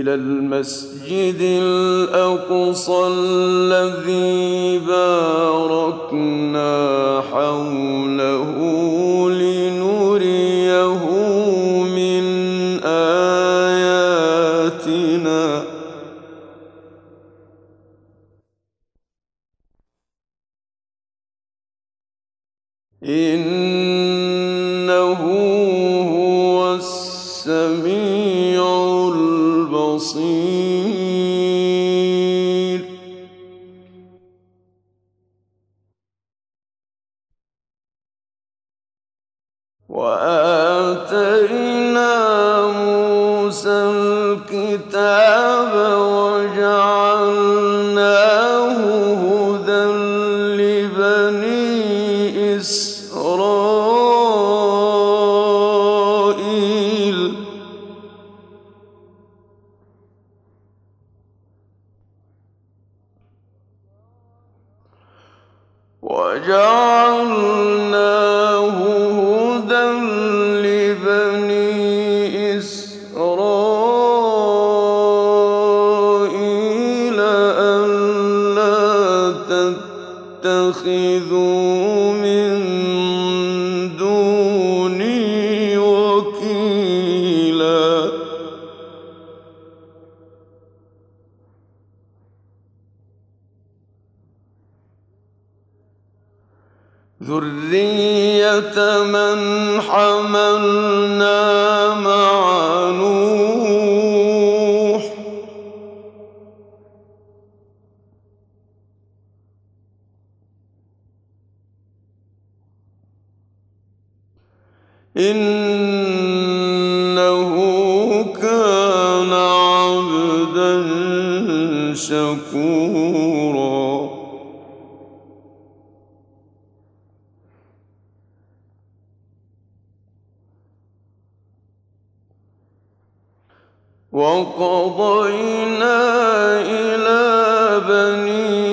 إلى المسجد الأقصى الذي باركنا حوله لنريه من آياتنا. إنه كان عبدا شكورا. وقضينا إلى بني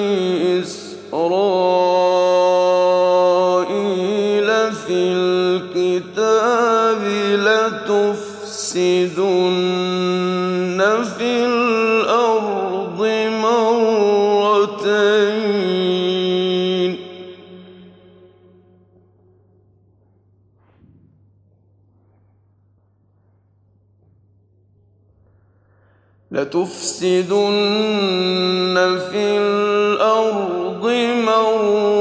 لتفسدن في الأرض مرتين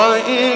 وإن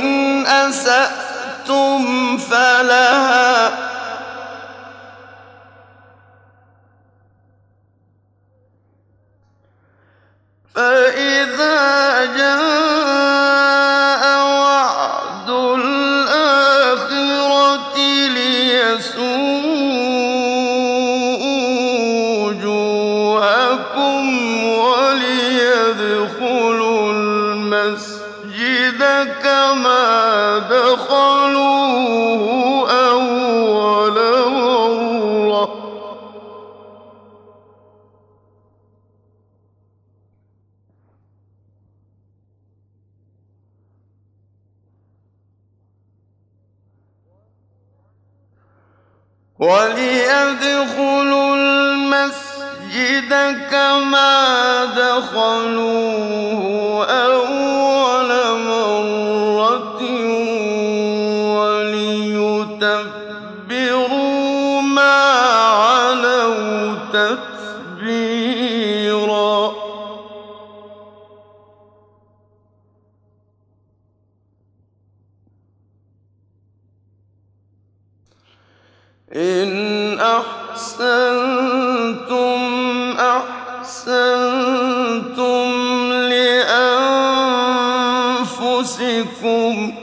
لأنفسكم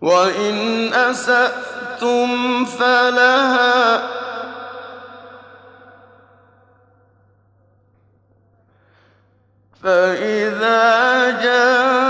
وإن أسأتم فلها فإذا جاء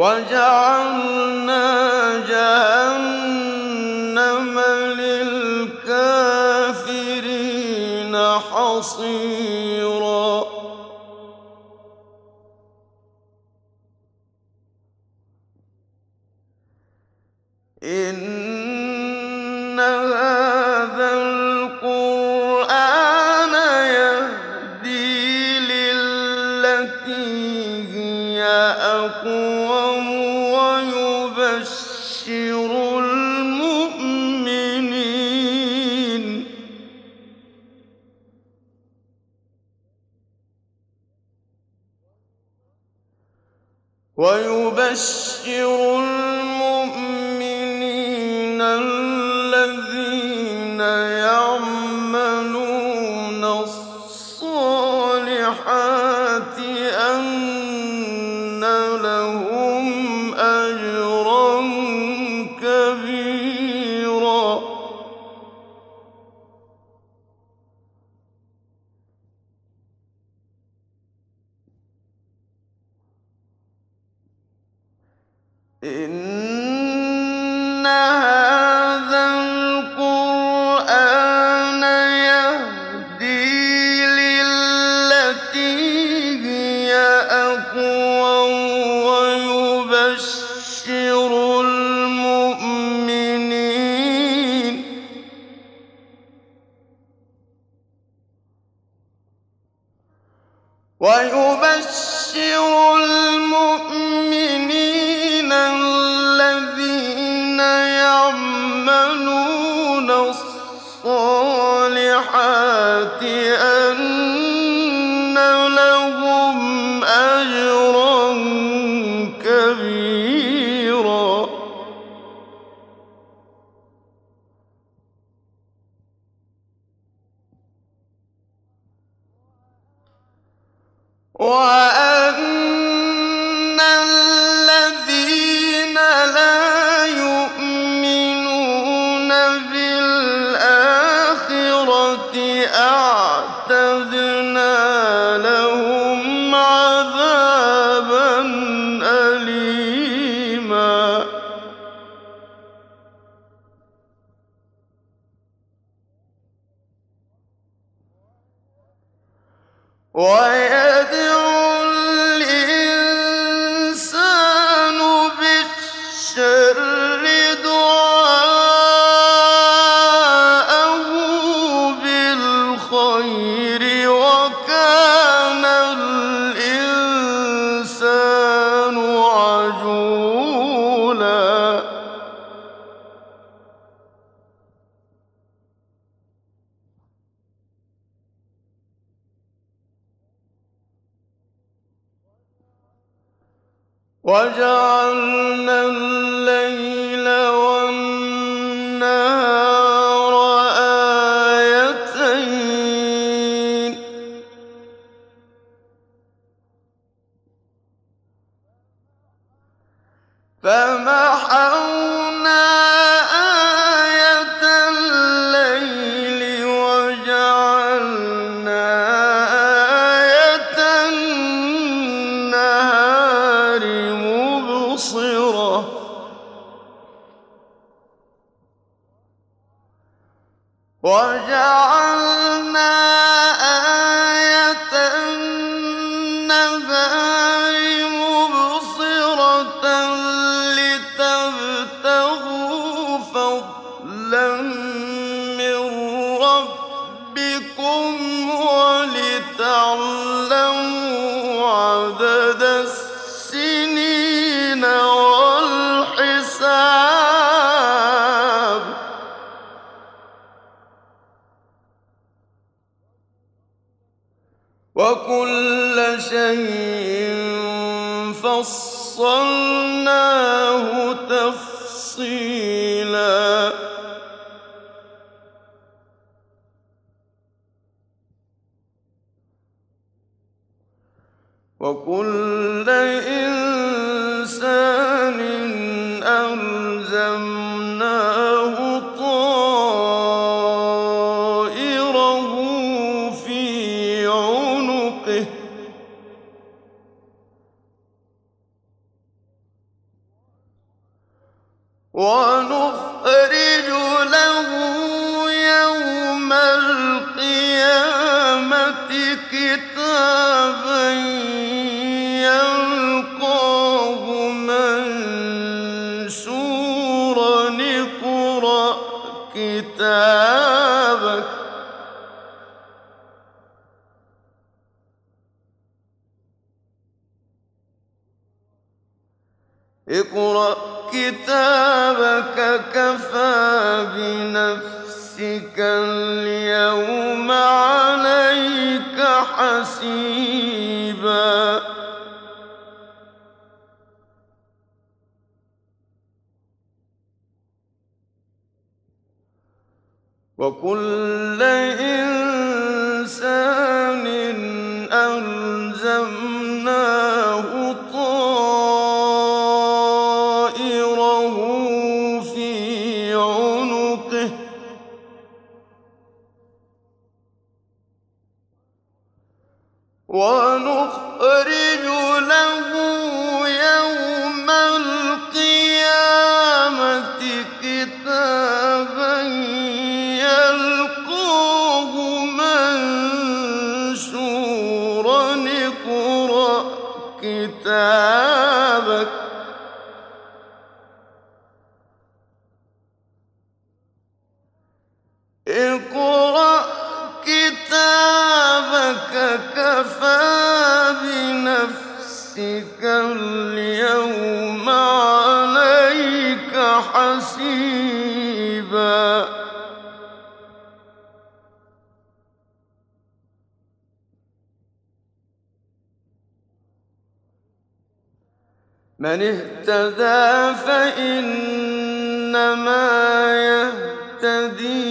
وجعلنا وَيُبَشِّرُ الْمُؤْمِنِينَ زمزم من اهتدى فإنما يهتدي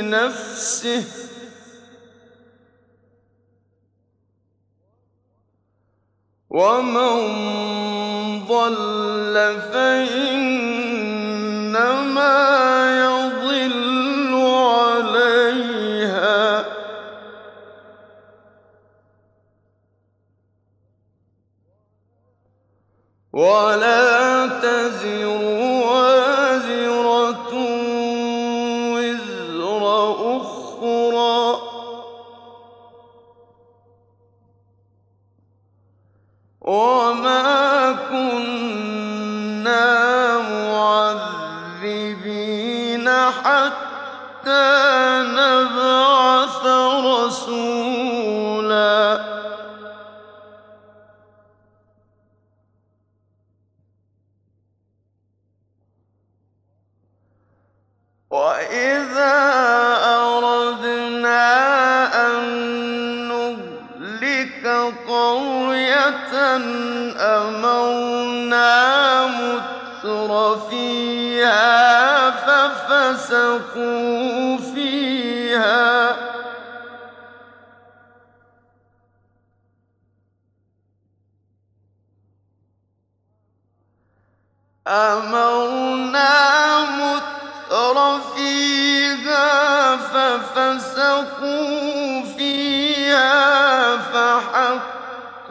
لنفسه. ومن ضل فإنما يهتدي ولا مكر فيها فحق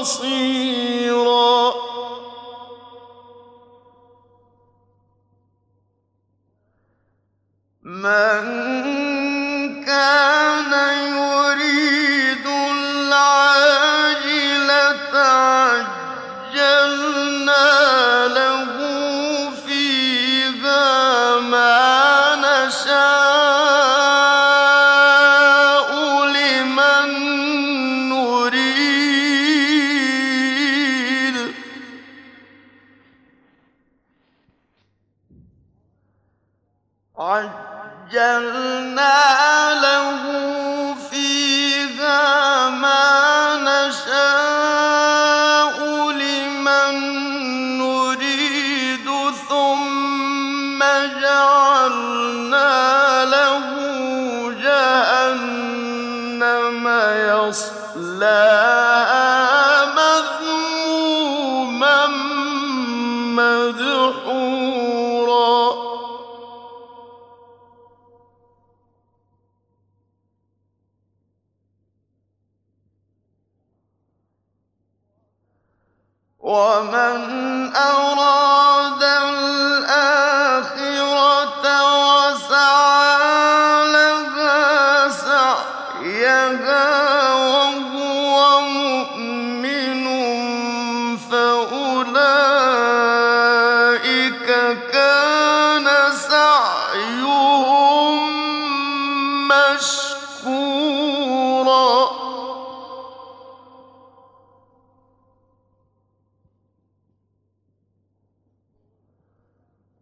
بصيرا. من كان يؤمن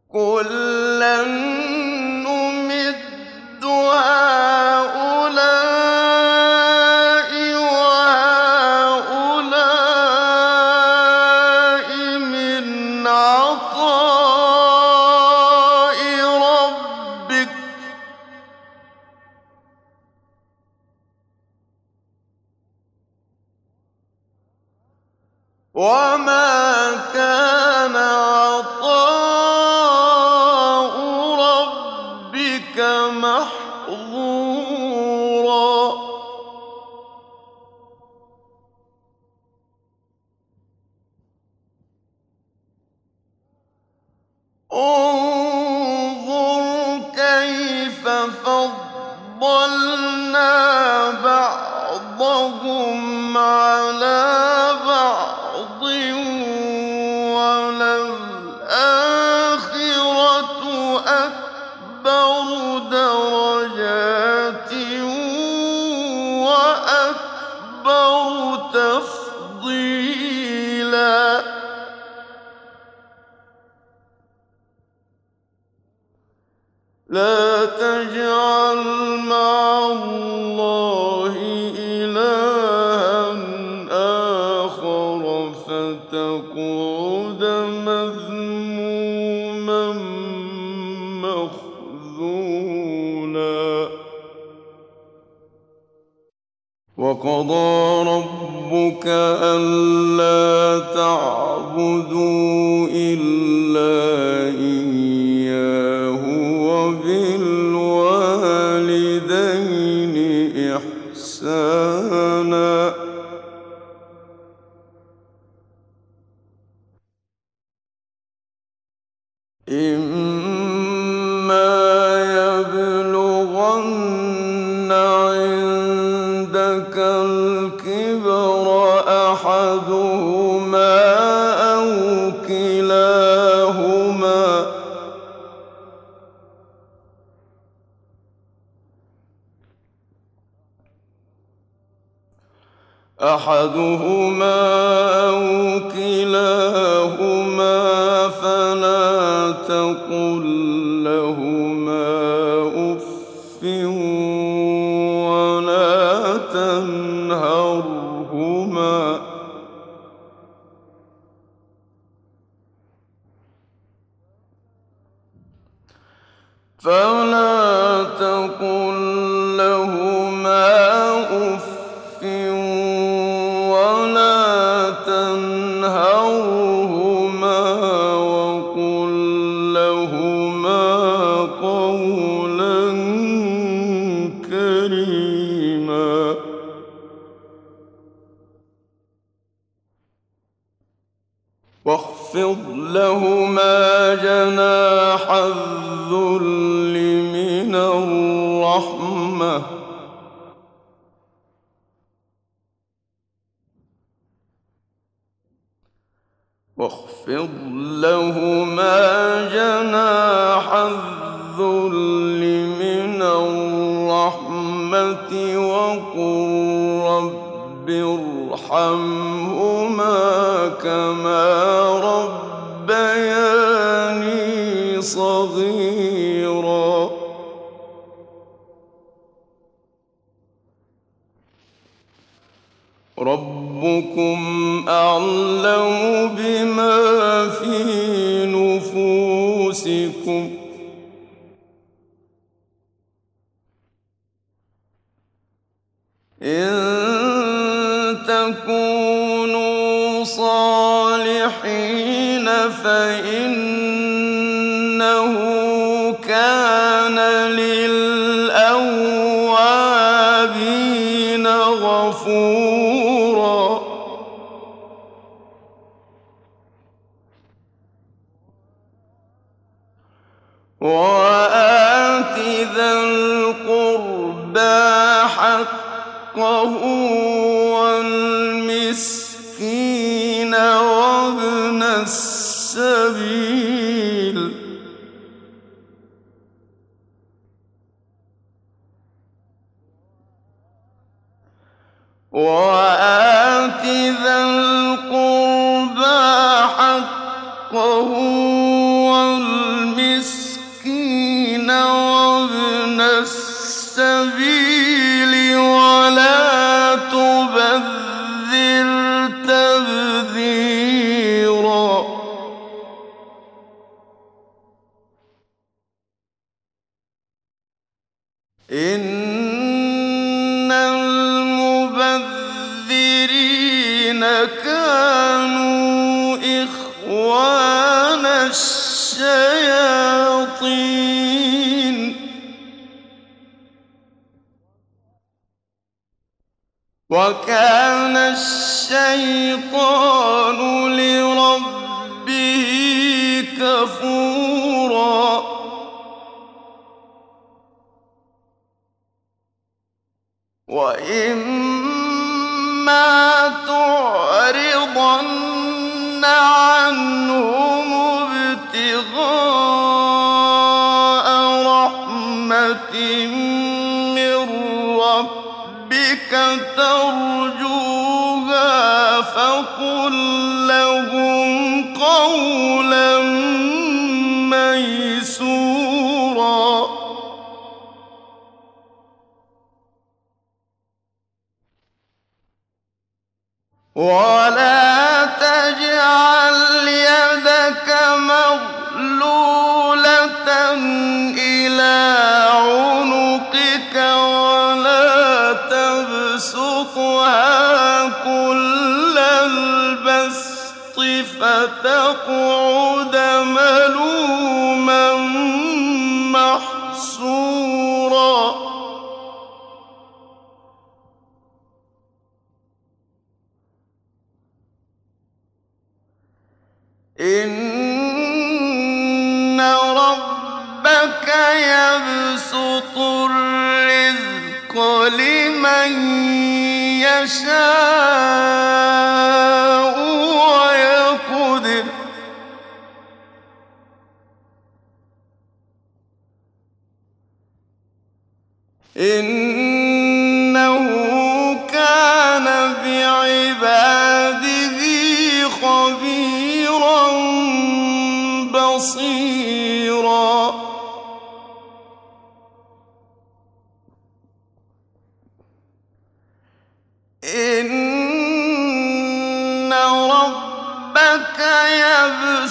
كلا أحدهما أو كلاهما فلا تقل السبيل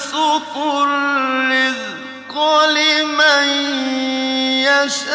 يبسط الرزق لمن يشاء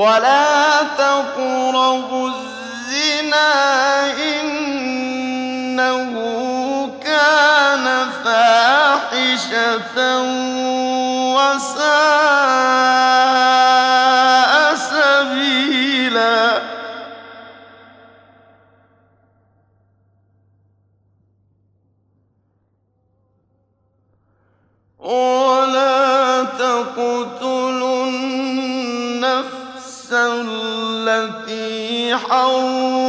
وَلَا تَقْرَبُوا الزِّنَا ۖ إِنَّهُ كَانَ فَاحِشَةً الَّتِي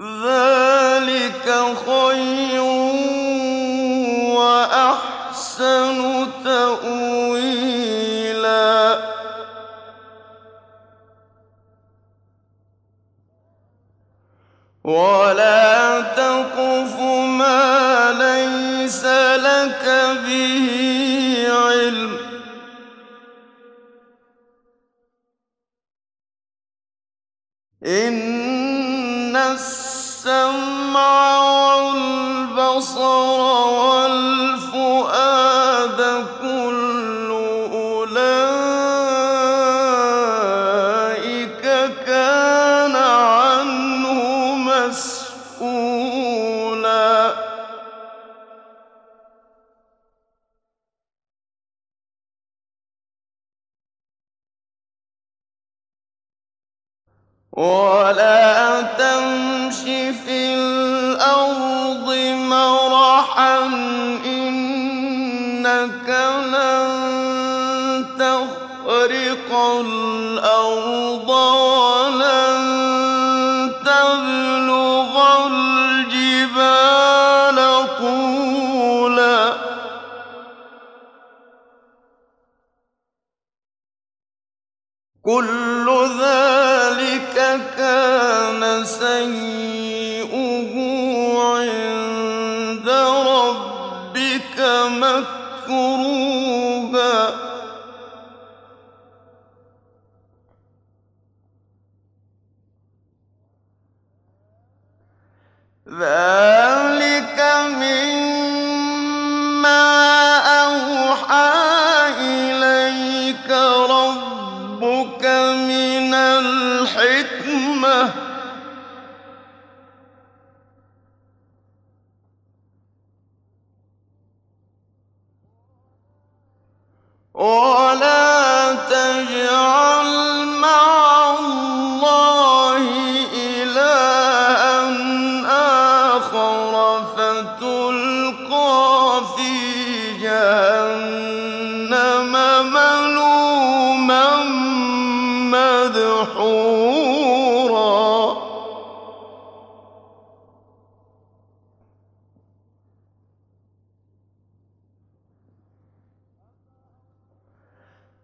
the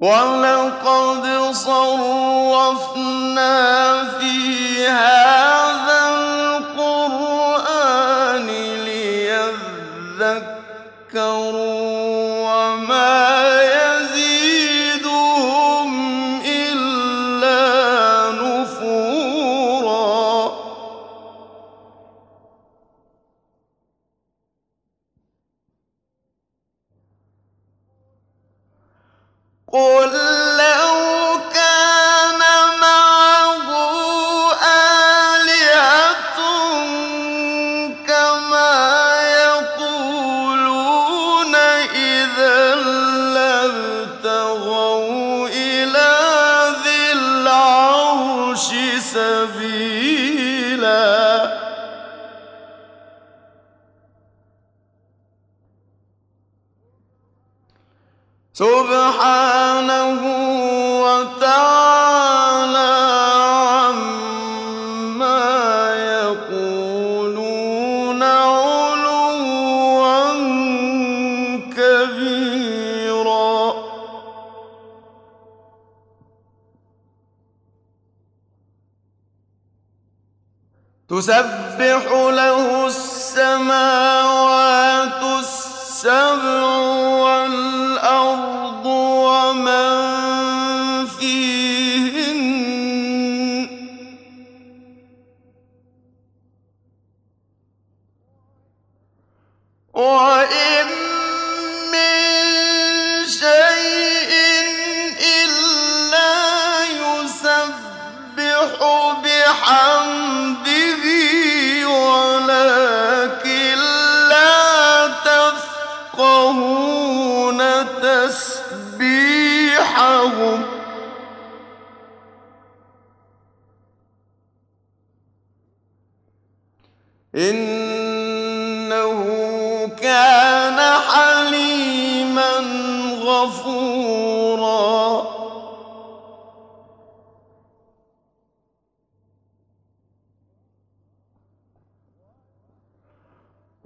ولقد صرفنا في هذا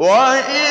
وإن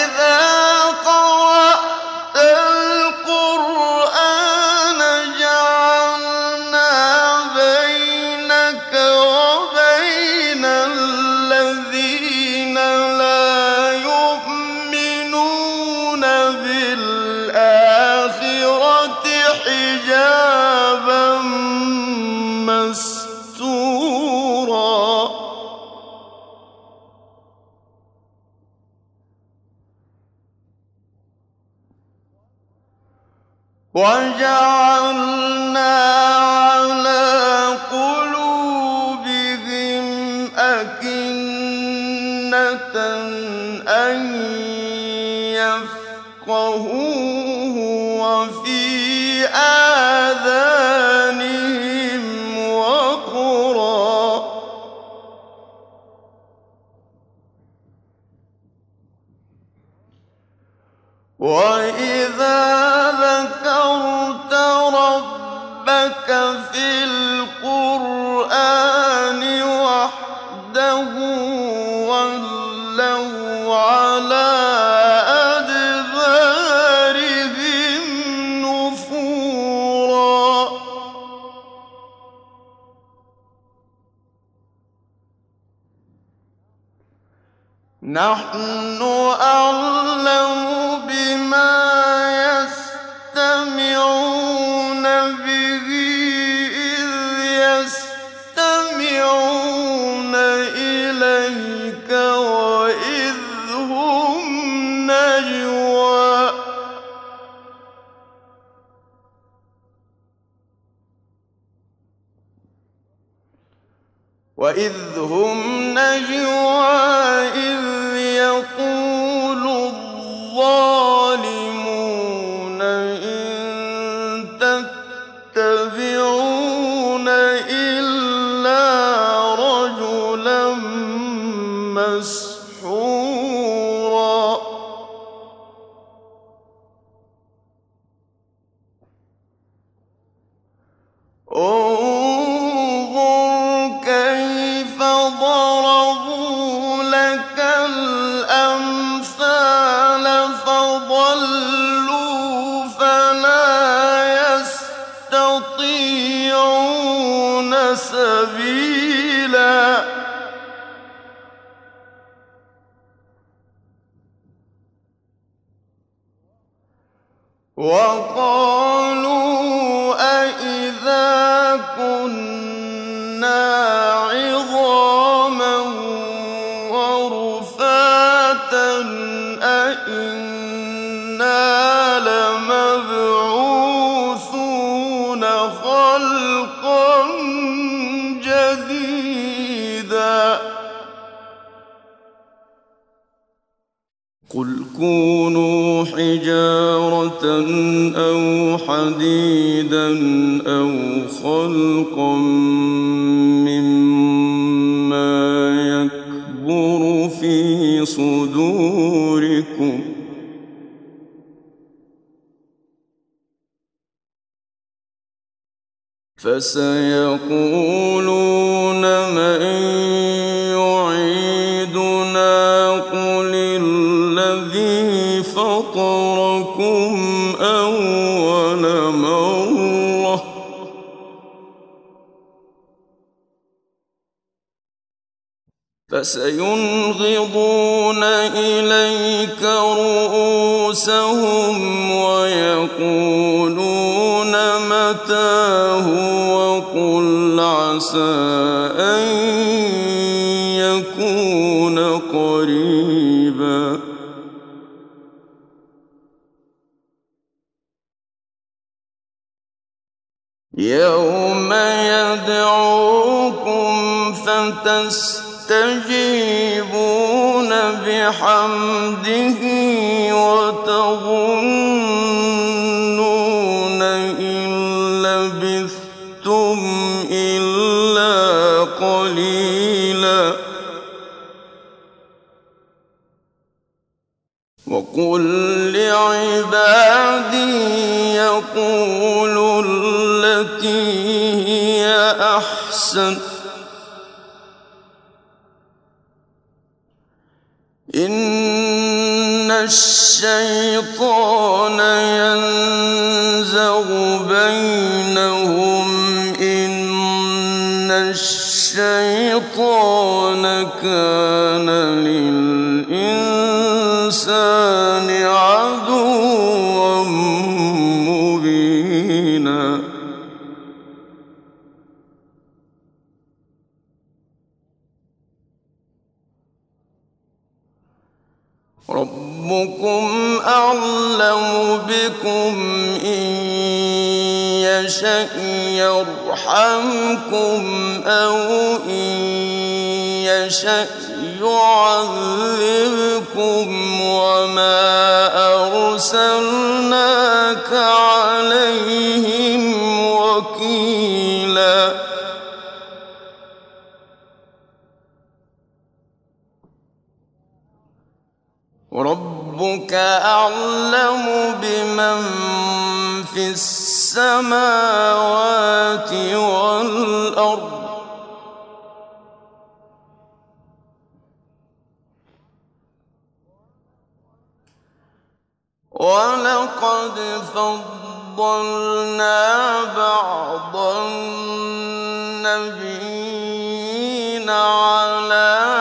فسيقولون من يعيدنا قل الذي فطركم أول مرة فسينغضون عسى أن يكون قريبا. يوم يدعوكم فتستجيبون بحمده. قليلا. وقل لعبادي يقولوا التي هي أحسن. إن الشيطان ينزغ بينهم إن الشيطان كان للإنسان عدوا مبينا. ربكم أعلم بكم إن يشأ يرحمكم أو إن يشأ يعذبكم وما أرسلناك عليهم وكيلا رب ربك أعلم بمن في السماوات والأرض. ولقد فضلنا بعض النبيين على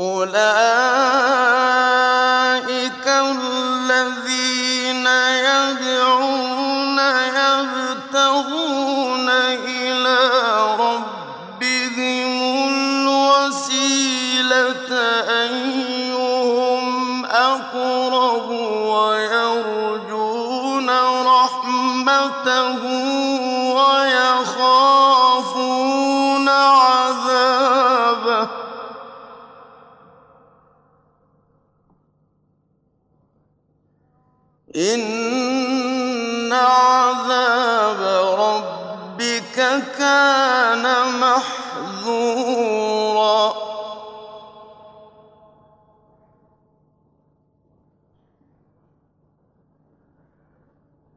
أولئك الذين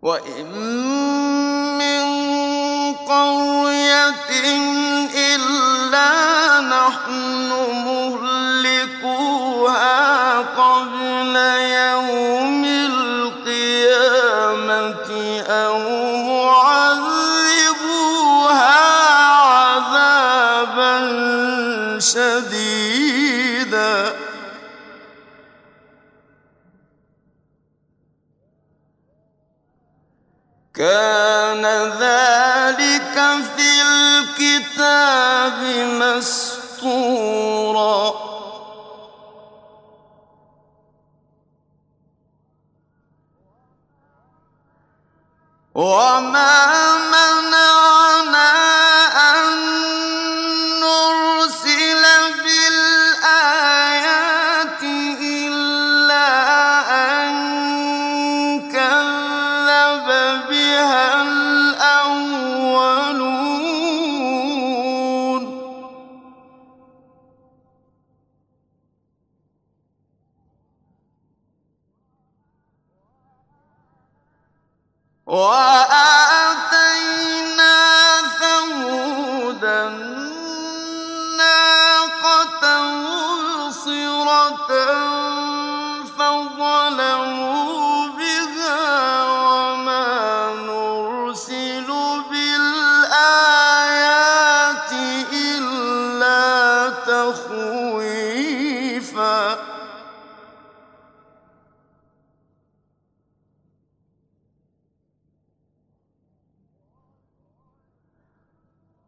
我一。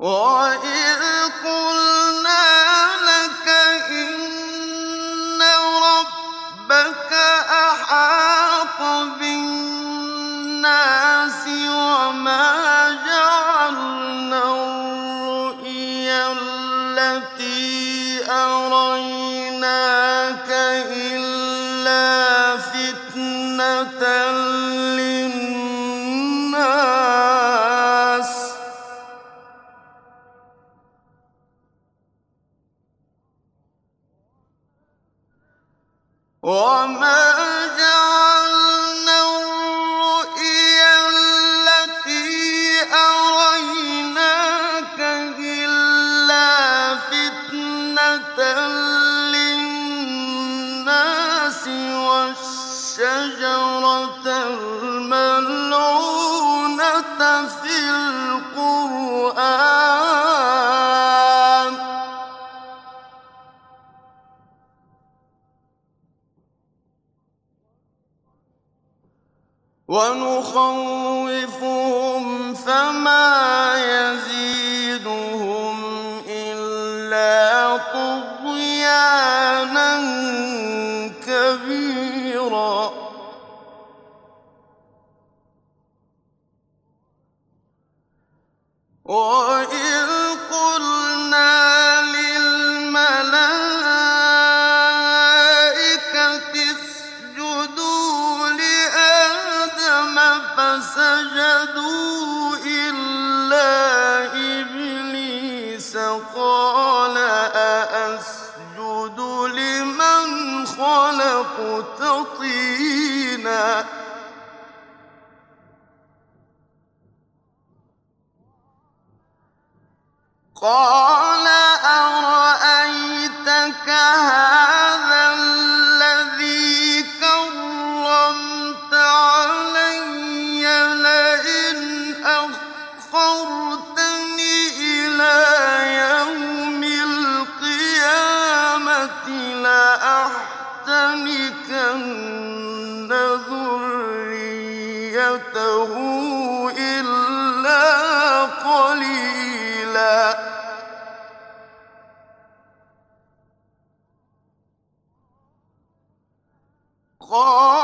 Oh, yeah. قال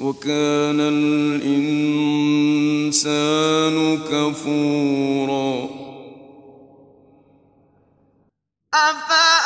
وكان الإنسان كفورا. أفأمنتم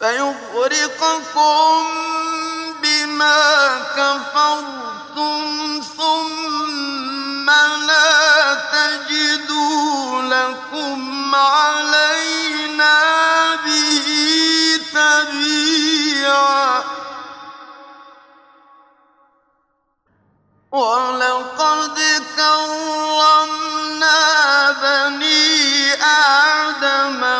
فيغرقكم بما كفرتم ثم لا تجدوا لكم علينا به تبيعا. ولقد كرمنا بني آدم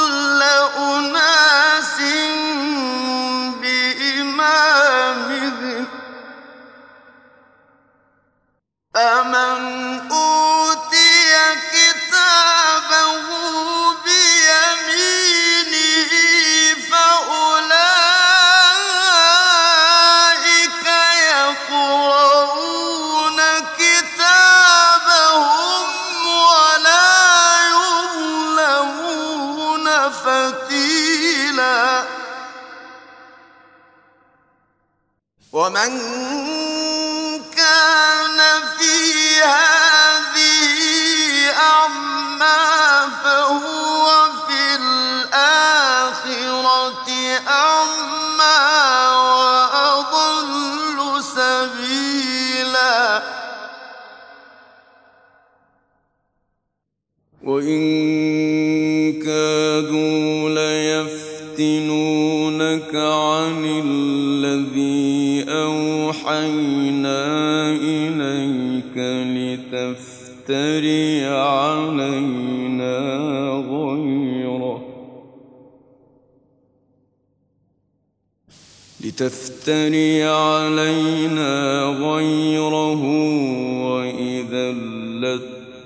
ومن كان في هذه أعمى فهو في الآخرة أعمى وأضل سبيلا. وإن كادوا ليفتنونك عن الذي أوحينا إليك لتفتري علينا غيره. لتفتري علينا غيره وإذا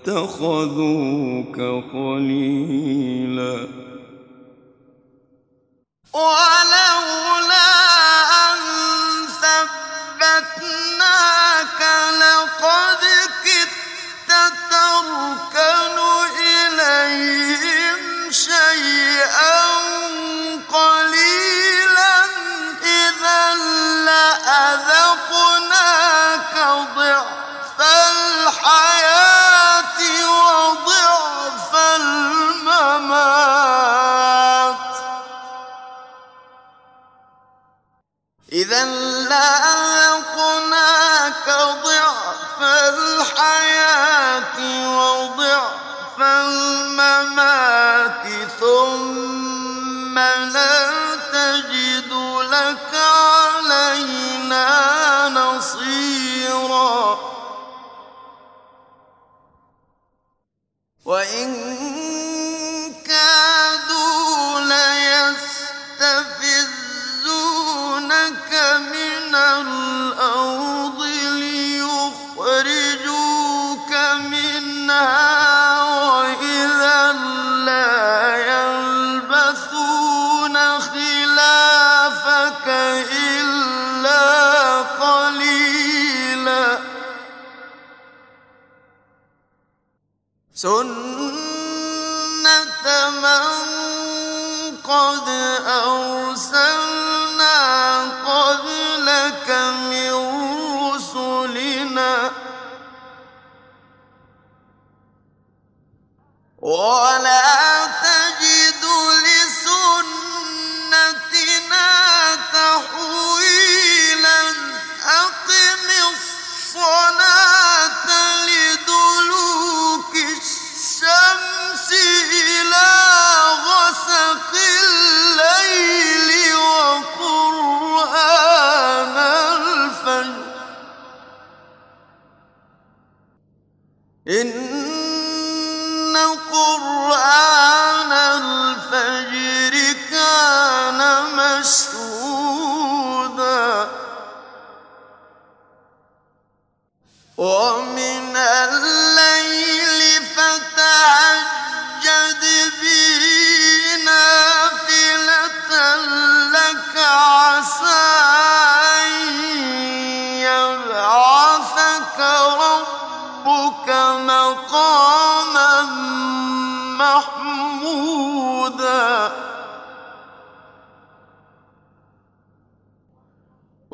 لاتخذوك خليلا ولولا ولا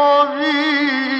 والملائكة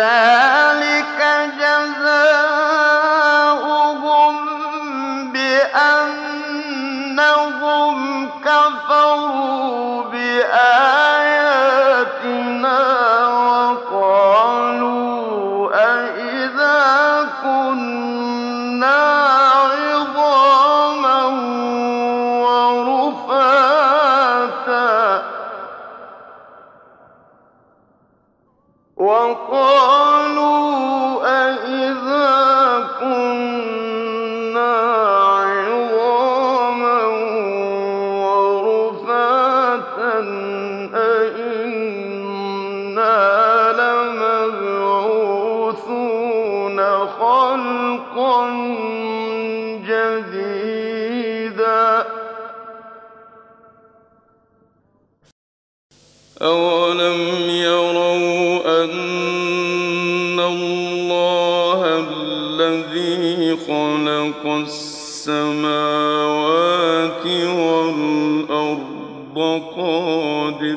that أولم يروا أن الله الذي خلق السماوات والأرض قادر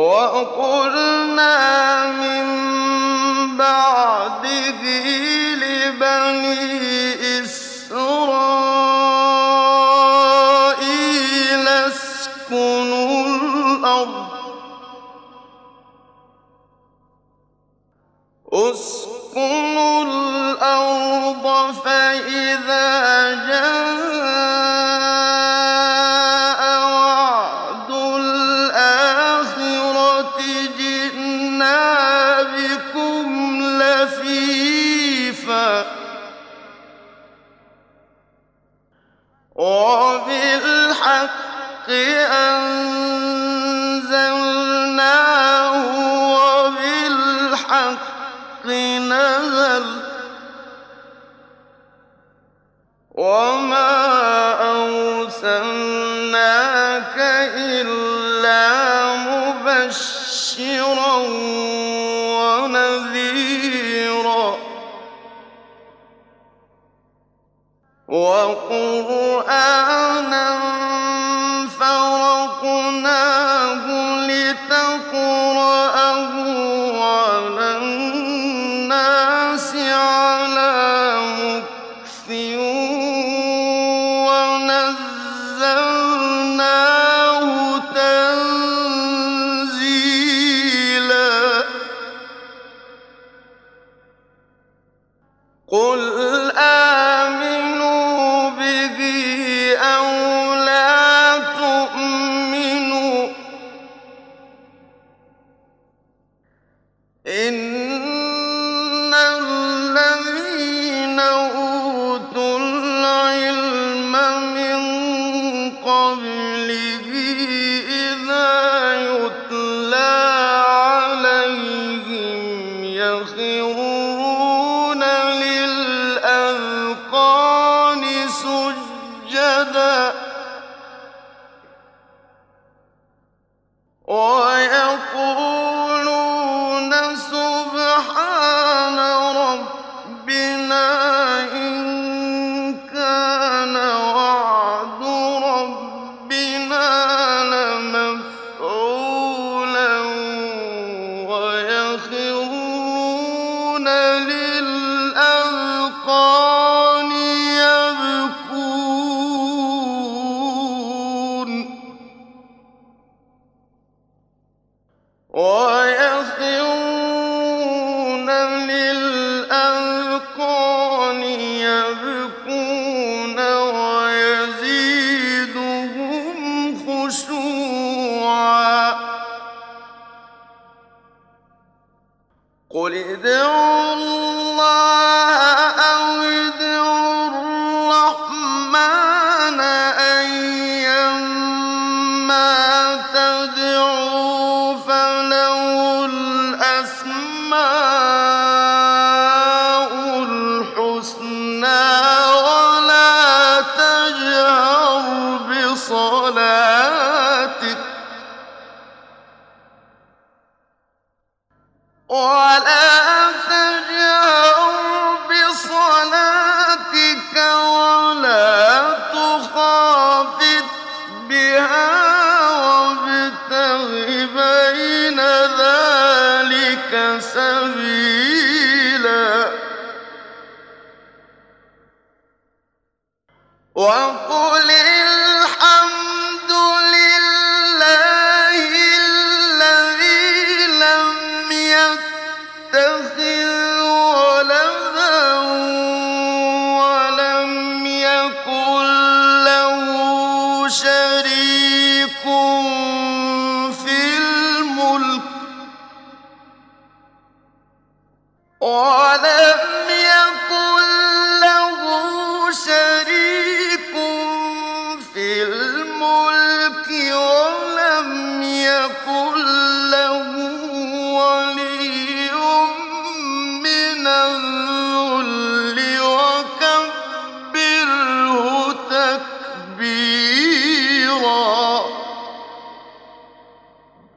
وقلنا من بعده لبني إسرائيل اسكنوا الأرض اسكنوا الأرض فإذا وقرآنا